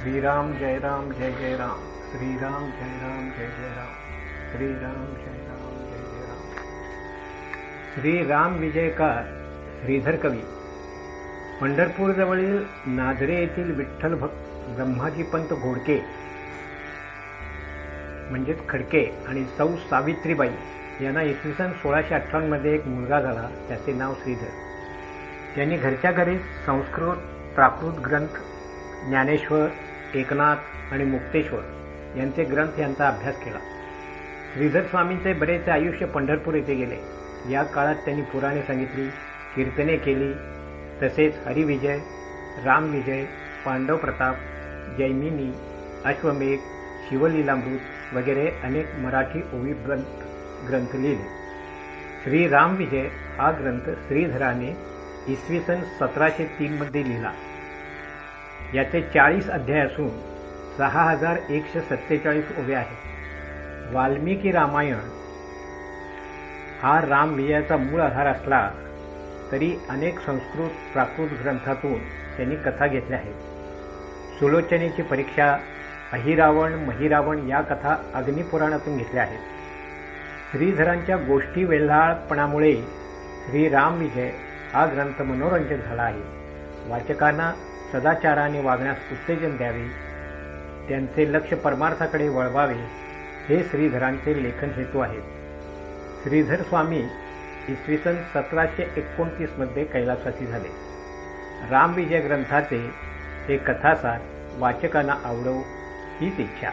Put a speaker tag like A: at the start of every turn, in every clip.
A: श्रीराम जय राम जय जय राम श्रीराम जय राम जय जय राम श्रीराम जय राम जय जय राम। श्रीराम विजयकार श्रीधर कवी। पंढरपूरजवळील नाझरे येथील विठ्ठल भक्त ब्रह्माजी पंत घोडके म्हणजेच खडके आणि सौ सावित्रीबाई यांना इसवी सन सोळाशे अठ्ठावन्नमध्ये एक मुलगा झाला त्याचे नाव श्रीधर. त्यांनी घरच्या घरीच संस्कृत प्राकृत ग्रंथ ज्ञानेश्वर एकनाथ आणि मुक्तेश्वर यांचे ग्रंथ यांचा अभ्यास केला. श्रीधर स्वामींचे बरेचसे आयुष्य पंढरपूर येथे गेले. या काळात त्यांनी पुराणे सांगितली कीर्तने केली तसेच हरिविजय रामविजय पांडव प्रताप जैमिनी अश्वमेघ शिवलीलामृत वगैरे अनेक मराठी ओवी ग्रंथ ग्रंथ लिहिले. श्री रामविजय हा ग्रंथ श्रीधराने इसवी सन सतराशे तीनमध्ये लिहिला. याचे चाळीस अध्याय असून सहा हजार एकशे सत्तेचाळीस उभे आहेत. वाल्मिकी रामायण हा राम विजयाचा मूळ आधार असला तरी अनेक संस्कृत प्राकृत ग्रंथातून त्यांनी कथा घेतल्या आहेत. सुलोचनेची परीक्षा अहिरावण महिरावण या कथा अग्निपुराणातून घेतल्या आहेत. श्रीधरांच्या गोष्टी वेल्हाळपणामुळे श्रीराम विजय हा ग्रंथ मनोरंजक झाला आहे. वाचकांना सदाचाराने वागण्यास उत्तेजन द्यावे त्यांचे लक्ष परमार्थाकडे वळवावे हे श्रीधरांचे लेखन हेतू आहेत. श्रीधर स्वामी इसवी सन सतराशे एकोणतीसमध्ये कैलासाची झाले. रामविजय ग्रंथाचे हे कथासार वाचकांना आवडव हीच इच्छा.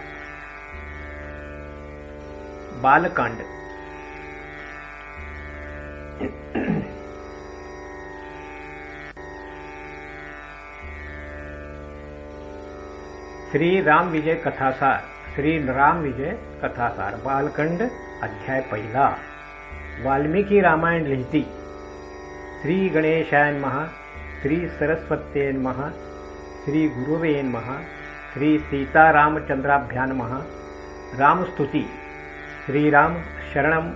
A: बालकांड श्री राम विजय कथासार श्री राम विजय कथासार बालखंड अध्याय पहिला. वाल्मिकी रामायण लिहिती. श्री गणेशायन महा श्री सरस्वत्येन महा श्री गुरुवेन महा श्री सीतारामचंद्राभ्यान महा रामस्तुती श्रीराम शरणम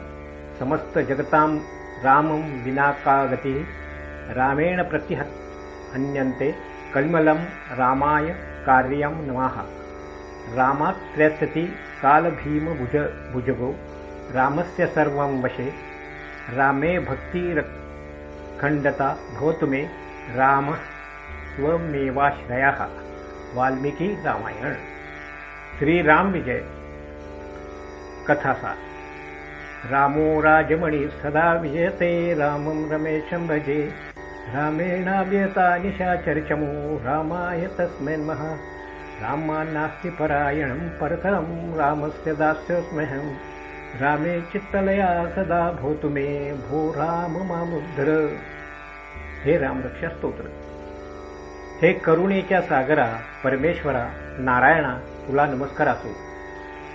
A: समस्त जगताम रामम विनाकागती. रामेण प्रतिहत अन्यन्ते कल्मलं रामाय कार्यं नमः। रामात्र्यस्यति कालभीमभुज भुजगो रामस्य सर्वं वशे रामे भक्तिरखण्डता भवतु मे राम रामो राजमणि सदा विजयते रामं रमेशं भजे रामेणाव्यता निशाचरिचमो रामाय तस्मैन्मः रामा नास्ति परायणं परतरं रामस्य दास्यस्म्यहं रामे चित्तलया सदा भवतु मे भो राम मामुद्धर हे रामरक्षा स्तोत्र। हे करुणेच्या सागरा परमेश्वरा नारायणा तुला नमस्कार असो।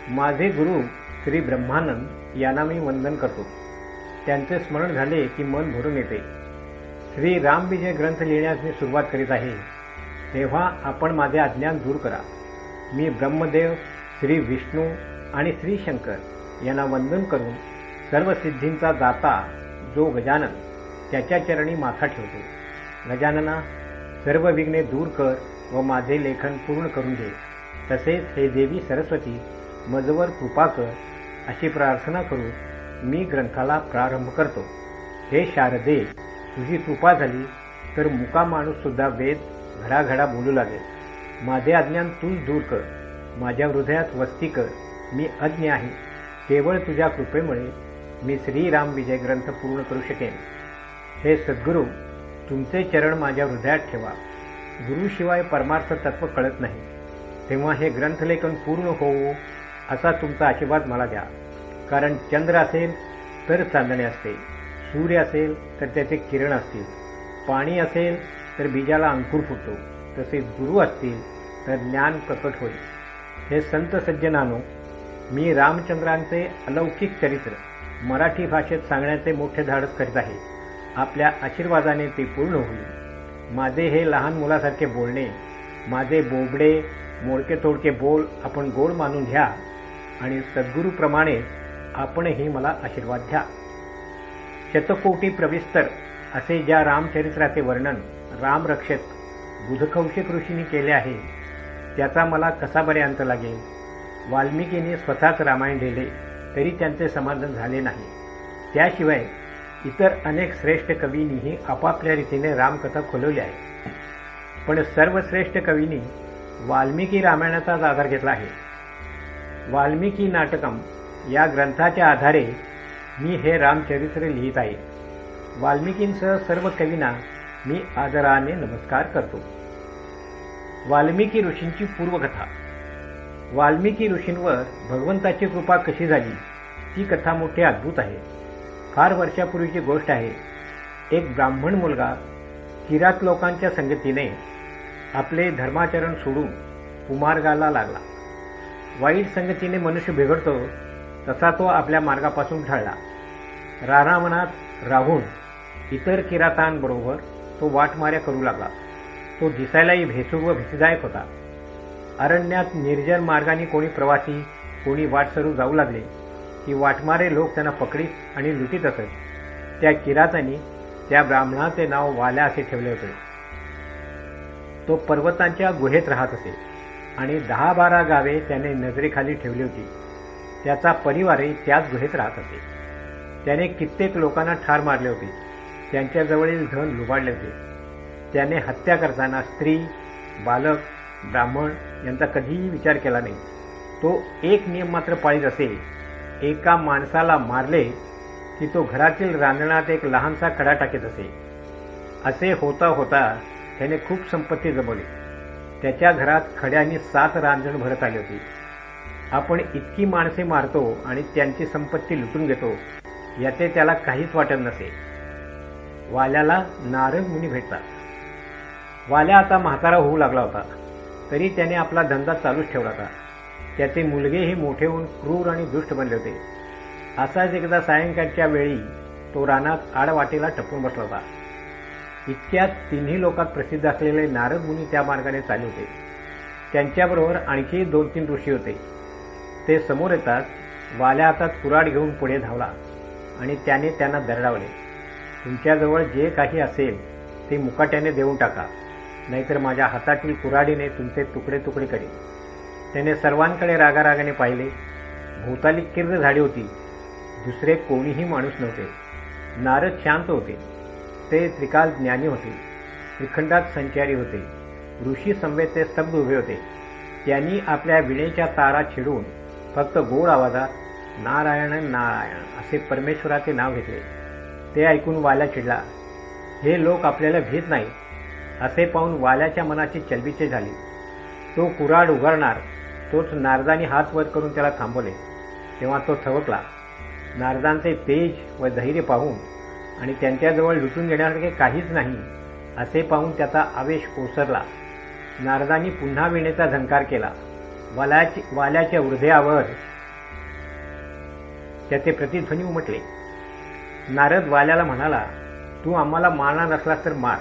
A: माझे गुरु श्री ब्रह्मानंद यांना मी वंदन करतो। त्यांचे स्मरण झाले की मन भरून येते। श्री रामविजय ग्रंथ लिहिण्यास मी सुरुवात करीत आहे. तेव्हा आपण माझे अज्ञान दूर करा. मी ब्रह्मदेव श्री विष्णू आणि श्री शंकर यांना वंदन करून सर्व सिद्धींचा दाता जो गजानन त्याच्या चरणी माथा ठेवतो. गजानना सर्व विघ्ने दूर कर व माझे लेखन पूर्ण करून दे. तसेच हे देवी सरस्वती मजवर कृपा कर अशी प्रार्थना करून मी ग्रंथाला प्रारंभ करतो. हे शारदे तुझी कृपा झाली तर मुका माणूस सुद्धा वेद घडाघडा बोलू लागेल. माझे अज्ञान तूच दूर कर माझ्या हृदयात वस्ती कर मी अज्ञ आहे. केवळ तुझ्या कृपेमुळे मी श्रीराम विजय ग्रंथ पूर्ण करू शकेन. हे सद्गुरू तुमचे चरण माझ्या हृदयात ठेवा. गुरुशिवाय परमार्थ तत्व कळत नाही. तेव्हा हे ग्रंथलेखन पूर्ण होवो असा तुमचा आशीर्वाद मला द्या. कारण चंद्र असेल तर चांदणे असते. सूर्य असेल तर त्याचे किरण असतील. पाणी असेल तर बीजाला अंकुर फुटतो. तसेच गुरु असतील तर ज्ञान प्रकट होईल. हे संत सज्जनानो मी रामचंद्रांचे अलौकिक चरित्र मराठी भाषेत सांगण्याचे मोठे धाडस करीत आहे. आपल्या आशीर्वादाने ते पूर्ण होईल. माझे हे लहान मुलासारखे बोलणे माझे बोबडे मोडके तोडके बोल आपण गोड मानून घ्या आणि सद्गुरूप्रमाणे आपणही मला आशीर्वाद द्या. शतकोटी प्रविस्तर असे ज्या रामचरित्राचे वर्णन रामरक्षेत बुधकौशिक ऋषींनी केले आहे त्याचा मला कसा बरे अंत लागेल. वाल्मिकीने स्वतःच रामायण लिहिले तरी त्यांचे समाधान झाले नाही. त्याशिवाय इतर अनेक श्रेष्ठ कवींनीही आपापल्या रीतीने रामकथा खोलवली आहे. पण सर्वश्रेष्ठ कवींनी वाल्मिकी रामायणाचाच आधार घेतला आहे. वाल्मिकी नाटकम या ग्रंथाच्या आधारे मी हे रामचरित्र लिहित आहे. वाल्मिकींसह सर्व कवींना मी आदराने नमस्कार करतो. वाल्मिकी ऋषींची पूर्वकथा. वाल्मिकी ऋषींवर भगवंताची कृपा कशी झाली ती कथा मोठी अद्भुत आहे. फार वर्षापूर्वीची गोष्ट आहे. एक ब्राह्मण मुलगा किरात लोकांच्या संगतीने आपले धर्माचरण सोडून कुमार्गाला लागला. वाईट संगतीने मनुष्य बिघडतो तसा तो आपल्या मार्गापासून ढळला. रानामनात राहून इतर किरातांबरोबर तो वाटमाऱ्या करू लागला. तो दिसायलाही भेसूर व भीतीदायक होता. अरण्यात निर्जन मार्गाने कोणी प्रवासी कोणी वाटसरू जाऊ लागले. की वाटमारे लोक त्यांना पकडीत आणि लुटीत असत त्या किरातांनी त्या ब्राह्मणाचे नाव वाल्या असे ठेवले होते. तो पर्वतांच्या गुहेत राहत असे आणि दहा बारा गावे त्याने नजरेखाली ठेवली होती. त्याचा परिवारही त्याच गुहेत राहत असे. त्याने कित्येक लोकांना ठार मारले होते. त्यांच्याजवळील धन लुबाडले होते. त्याने हत्या करताना स्त्री बालक ब्राह्मण यांचा कधीही विचार केला नाही. तो एक नियम मात्र पाळीत असे. एका माणसाला मारले की तो घरातील रांजणात एक लहानसा खडा टाकीत असे. असे होता होता त्याने खूप संपत्ती जमवली. त्याच्या घरात खड्यानी सात रांजण भरत आली होती. आपण इतकी माणसे मारतो आणि त्यांची संपत्ती लुटून घेतो याचे त्याला काहीच वाटत नसे. वाल्याला नारद मुनी भेटतात. वाल्या आता म्हातारा होऊ लागला होता. तरी त्याने आपला धंदा चालूच ठेवला होता. त्याचे मुलगेही मोठे होऊन क्रूर आणि दुष्ट बनले होते. असाच एकदा सायंकाळच्या वेळी तो रानात आडवाटेला टपून बसला होता. इतक्यात तिन्ही लोकात प्रसिद्ध असलेले नारद मुनी त्या मार्गाने चालले होते. त्यांच्याबरोबर आणखी दोन तीन ऋषी होते. ते समोर येतात वाल्या हातात कुराड घेऊन पुढे धावला आणि त्याने त्यांना दरडावले. तुमच्याजवळ जे काही असेल ते मुकाट्याने देऊन टाका नाहीतर माझ्या हातातील कुराडीने तुमचे तुकडे तुकडे करेल त्याने सर्वांकडे रागारागाने पाहिले. भोवताली किर्द झाडी होती. दुसरे कोणीही माणूस नव्हते. नारद शांत होते. ते त्रिकाल ज्ञानी होते. त्रिखंडात संचारी होते. ऋषी संवेद ते स्तब्ध उभे होते. त्यांनी आपल्या विणेच्या तारा छिडून फक्त गोड आवाजात नारायण नारायण असे परमेश्वराचे नाव घेतले. ते ऐकून वाल्या चिडला. हे लोक आपल्याला भीत नाही असे पाहून वाल्याच्या मनाची चलबिचे झाली. तो कुराड उघडणार तोच नारदानी हात वर करून त्याला थांबवले. तेव्हा तो थवकला. नारदांचे तेज व धैर्य पाहून आणि त्यांच्याजवळ लुटून घेण्यासारखे काहीच नाही असे पाहून त्याचा आवेश ओसरला नारदांनी पुन्हा विणेचा झंकार केला. वाल्याची वाल्याच्या हृदयावर त्याचे प्रतिध्वनी उमटले. नारद वाल्याला म्हणाला तू आम्हाला मारणार नसलास तर मार.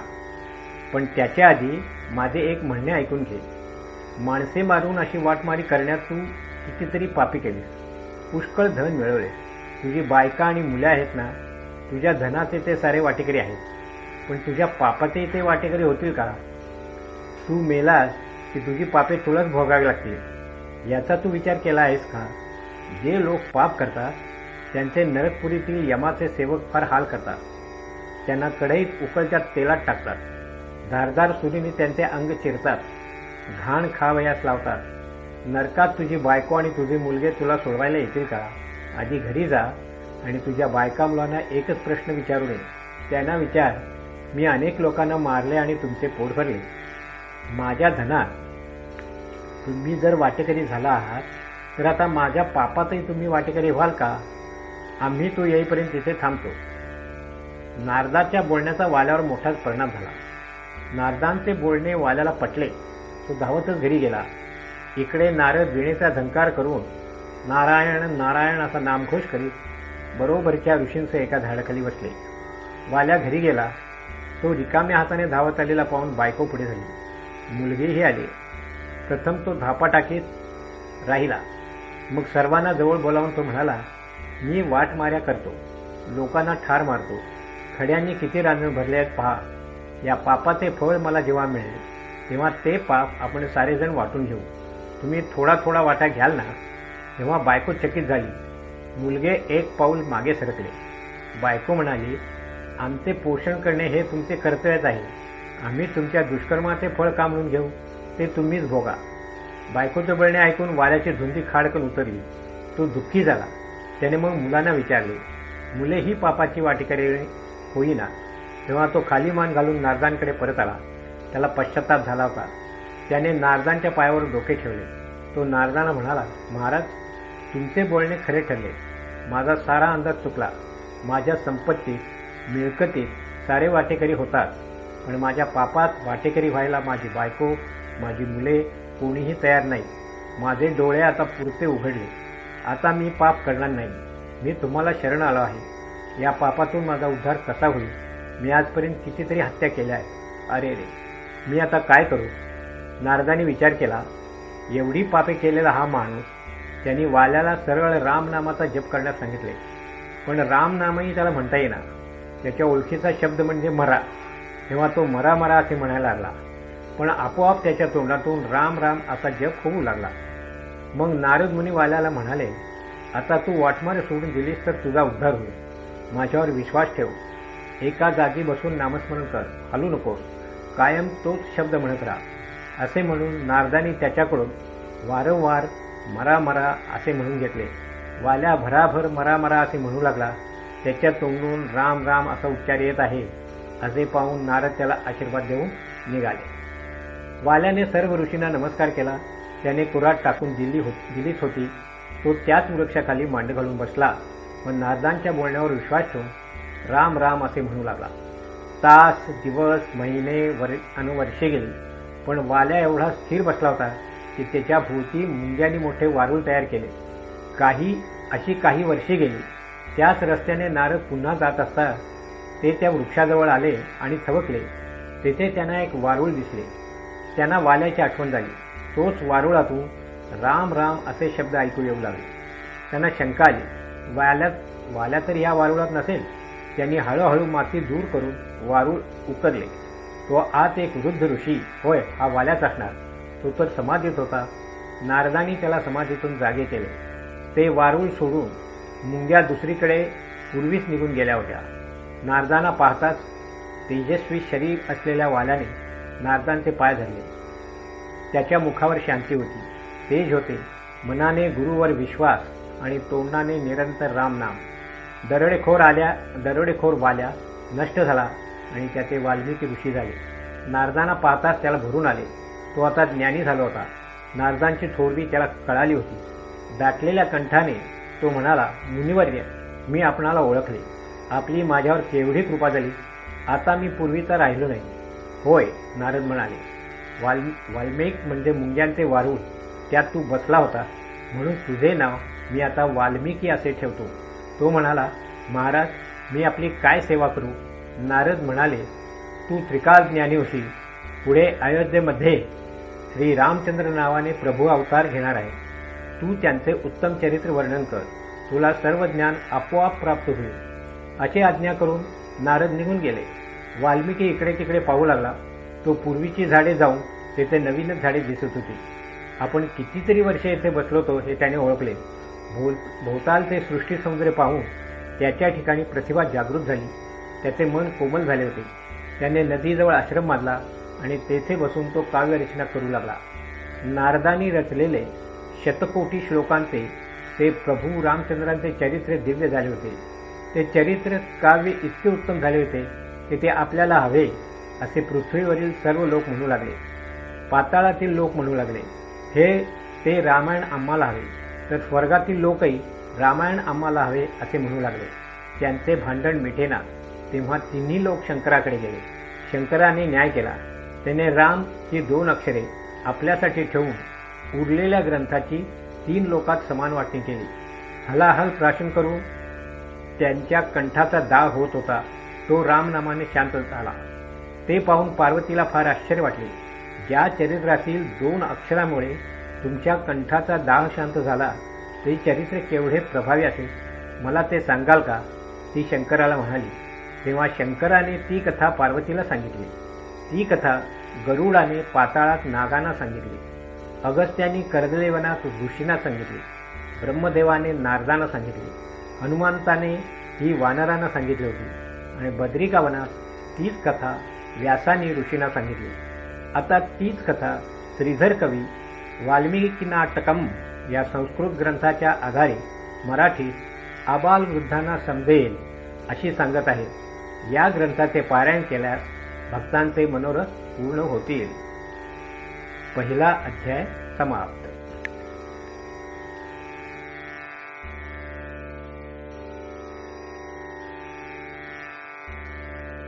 A: पण त्याच्या आधी माझे एक म्हणणे ऐकून घे. माणसे मारून अशी वाटमारी करण्यात तू कितीतरी पापी केलीस. पुष्कळ धन मिळवले. तुझी बायका आणि मुले आहेत ना तुझ्या धनाचे ते सारे वाटेकरी आहेत. पण तुझ्या पापाचे ते वाटेकरी होतील का? तू मेलास की तुझी पापे तुलाच भोगावी लागतील. याचा तू विचार केला आहेस का? जे लोक पाप करतात त्यांचे नरकपुरीतील यमाचे सेवक फार हाल करतात. त्यांना कढईत उकळच्या तेलात टाकतात. धारदार सुरीने त्यांचे अंग चिरतात. घाण खावयास लावतात. नरकात तुझी बायको आणि तुझे मुलगे तुला सोडवायला येतील का? आधी घरी जा आणि तुझ्या बायका मुलांना एकच प्रश्न विचारू नये त्यांना विचार मी अनेक लोकांना मारले आणि तुमचे पोट भरले. माझ्या धनात तुम्ही जर वाटेकरी झाला आहात तर आता माझ्या पापातही तुम्ही वाटेकरी व्हाल का? आम्ही तो येईपर्यंत तिथे थांबतो. नारदाच्या बोलण्याचा वाल्यावर मोठाच परिणाम झाला. नारदांचे बोलणे वाल्याला पटले. तो धावतच घरी गेला. इकडे नारद विणेचा धंकार करून नारायण नारायण असा नामघोष करीत बरोबरच्या ऋषींचे एका झाडाखाली बसले. वाल्या घरी गेला. तो रिकाम्या हाताने धावत आलेला पाहून बायको पुढे झाली. मुलगीही आली. प्रथम तो धापा टाकीत राहिला. मग सर्वांना जवळ बोलावून तो म्हणाला मी वाटमाऱ्या करतो. लोकांना ठार मारतो. खड्यांनी किती रांजण भरले आहेत पहा. या पापाचे फळ मला जेव्हा मिळेल तेव्हा ते पाप आपण सारेजण वाटून घेऊ. तुम्ही थोडा थोडा वाटा घ्याल ना? तेव्हा बायको चकित झाली. मुलगे एक पाऊल मागे सरकले. बायको म्हणाली आमचे पोषण करणे हे तुमचे कर्तव्यच आहे. आम्ही तुमच्या दुष्कर्माचे फळ कामून घेऊ. ते तुम्हीच भोगा. बायकोचं बळणे ऐकून वाऱ्याची धुंदी खाडकन उतरली. तो दुःखी झाला. त्याने मग मुलांना विचारले मुले ही पापाची वाटेकरी होईना. तेव्हा तो खाली मान घालून नारदांकडे परत आला. त्याला पश्चाताप झाला होता. त्याने नारदांच्या पायावर डोके ठेवले. तो नारदांना म्हणाला महाराज तुमचे बोलणे खरे ठरले. माझा सारा अंदाज चुकला. माझ्या संपत्तीत मिळकतीत सारे वाटेकरी होतात. पण माझ्या पापात वाटेकरी व्हायला माझी बायको माझी मुले कोणीही तयार नाही. माझे डोळे आता पुरते उघडले. आता मी पाप करणार नाही. मी तुम्हाला शरण आलो आहे. या पापातून माझा उद्धार कसा होईल? मी आजपर्यंत कितीतरी हत्या केल्या आहेत. अरे रे मी आता काय करू? नारदाने विचार केला एवढी पापे केलेला हा माणूस त्यांनी वाल्याला सरळ रामनामाचा जप करण्यास सांगितले. पण रामनामही त्याला म्हणता येणार त्याच्या ओळखीचा शब्द म्हणजे मरा. तेव्हा तो मरा मरा असे म्हणायला लागला. पण आपोआप त्याच्या तोंडातून राम राम असा जप होऊ लागला. मग नारद मुनी वाल्याला म्हणाले आता तू वाटमारे सोडून दिलीस तर तुझा उद्धार होईल. माझ्यावर विश्वास ठेव. एका जागी बसून नामस्मरण कर. हलू नकोस. कायम तोच शब्द म्हणत राहा. असे म्हणून नारदानी त्याच्याकडून वारंवार मरा मरा असे म्हणून घेतले. वाल्या भराभर मरा मरा असे म्हणू लागला. त्याच्या तोंडून राम राम असा उच्चार येत आहे. असे पाहून नारद त्याला आशीर्वाद देऊन निघाले. वाल्याने सर्व ऋषींना नमस्कार केला. त्याने कुराट टाकून दिली हो दिलीच होती. तो त्याच वृक्षाखाली मांड घालून बसला. व नारदांच्या बोलण्यावर विश्वास ठेवून राम राम असे म्हणू लागला. तास दिवस महिने वर आणि वर्षे गेली. पण वाल्या एवढा स्थिर बसला होता की त्याच्या भोवती मुंग्यांनी मोठे वारूळ तयार केले. काही अशी काही वर्षे गेली. त्याच रस्त्याने नारद पुन्हा जात असता ते त्या वृक्षाजवळ आले आणि थबकले. तेथे त्यांना एक वारूळ दिसले. त्यांना वाल्याची आठवण झाली. तोच वारुळातून राम राम असे शब्द ऐकू येऊ लागले. त्यांना शंका आली. वाल्यात वाल्या तर या वारुळात नसेल. त्यांनी हळूहळू माती दूर करून वारूळ उतरले तो आत एक वृद्ध ऋषी होय हा वाल्याच असणार. तो तर समाधीत होता. नारदानी त्याला समाधीतून जागे केले. ते वारूळ सोडून मुंग्या दुसरीकडे पूर्वीच निघून गेल्या होत्या. नारदाना पाहताच तेजस्वी शरीर असलेल्या वाल्याने नारदांचे पाय धरले. त्याच्या मुखावर शांती होती. तेज होते. मनाने गुरुवर विश्वास आणि तोंडाने निरंतर रामनाम. दरोडेखोर आल्या दरोडेखोर वाल्या नष्ट झाला आणि त्याचे वाल्मिकी ऋषी झाले. नारदांना पाहताच त्याला भरून आले. तो आता ज्ञानी झाला होता. नारदांची थोरवी त्याला कळाली होती. दाटलेल्या कंठाने तो म्हणाला मुनिवर्य मी आपणाला ओळखले. आपली माझ्यावर केवढी कृपा झाली. आता मी पूर्वीचा राहिलो नाही. होय नारद म्हणाले. वाल वाल्मिक म्हणजे मुंग्यांचे वारूळ त्यात तू बसला होता. म्हणून तुझे नाव मी आता वाल्मिकी असे ठेवतो. तो म्हणाला महाराज मी आपली काय सेवा करू? नारद म्हणाले तू त्रिकाल ज्ञानी होती पुढे अयोध्येमध्ये श्री रामचंद्र नावाने प्रभू अवतार घेणार आहे. तू त्यांचे उत्तम चरित्र वर्णन कर. तुला सर्व ज्ञान आपोआप प्राप्त होईल. अशी आज्ञा करून नारद निघून गेले. वाल्मिकी इकडे तिकडे पाहू लागला. तो पूर्वीची झाडे जाऊन तेथे नवीनच झाडे दिसत होती. आपण कितीतरी वर्षे येथे बसलो होतो हे त्याने ओळखले. भोल भोवतालचे सृष्टी समुद्र पाहून त्याच्या ठिकाणी प्रतिभा जागृत झाली. त्याचे मन कोमल झाले होते. त्याने नदीजवळ आश्रम बांधला आणि तेथे बसून तो काव्यरचना करू लागला. नारदानी रचलेले शतकोटी श्लोकांचे ते प्रभू रामचंद्रांचे चरित्र दिव्य झाले होते. ते चरित्र काव्य इतके उत्तम झाले होते की ते आपल्याला हवे असे पृथ्वीवरील सर्व लोक म्हणू लागले. पाताळातील लोक म्हणू लागले हे ते रामायण आम्हाला हवे. तर स्वर्गातील लोकही रामायण आम्हाला हवे असे म्हणू लागले. त्यांचे भांडण मिठेना तेव्हा तिन्ही लोक शंकराकडे गेले. शंकराने न्याय केला. त्याने राम ही दोन अक्षरे आपल्यासाठी ठेवून उरलेल्या ग्रंथाची तीन लोकात समान वाटणी केली. हलाहल प्राशन करून त्यांच्या कंठाचा दाग होत होता. तो रामनामाने शांत झाला. ते पाहून पार्वतीला फार आश्चर्य वाटले. ज्या चरित्रातील दोन अक्षरामुळे तुमच्या कंठाचा दाह शांत झाला ते चरित्र केवढे प्रभावी असेल मला ते सांगाल का? ती शंकराला म्हणाली. तेव्हा शंकराने ती कथा पार्वतीला सांगितली. ती कथा गरुडाने पाताळात नागांना सांगितली. अगस्त्याने कर्दळेवनात ऋषींना सांगितली. ब्रह्मदेवाने नारदांना सांगितले. हनुमंताने ही वानरांना सांगितली होती. आणि बद्रिका वनात तीच कथा व्यासाने ऋषींना सांगितली. आता तीच कथा श्रीधर कवी वाल्मिकीनाटकम या संस्कृत ग्रंथाच्या आधारे मराठीत आबाल वृद्धांना समजेल अशी सांगत आहे या ग्रंथाचे पारायण केल्यास भक्तांचे मनोरथ पूर्ण होतील. पहिला अध्याय समाप्त.